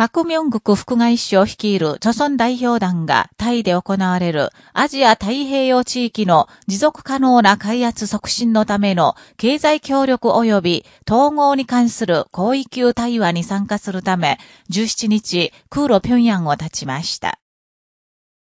パクミョングク副外相率いる著村代表団がタイで行われるアジア太平洋地域の持続可能な開発促進のための経済協力及び統合に関する広域級対話に参加するため17日空路平壌を立ちました。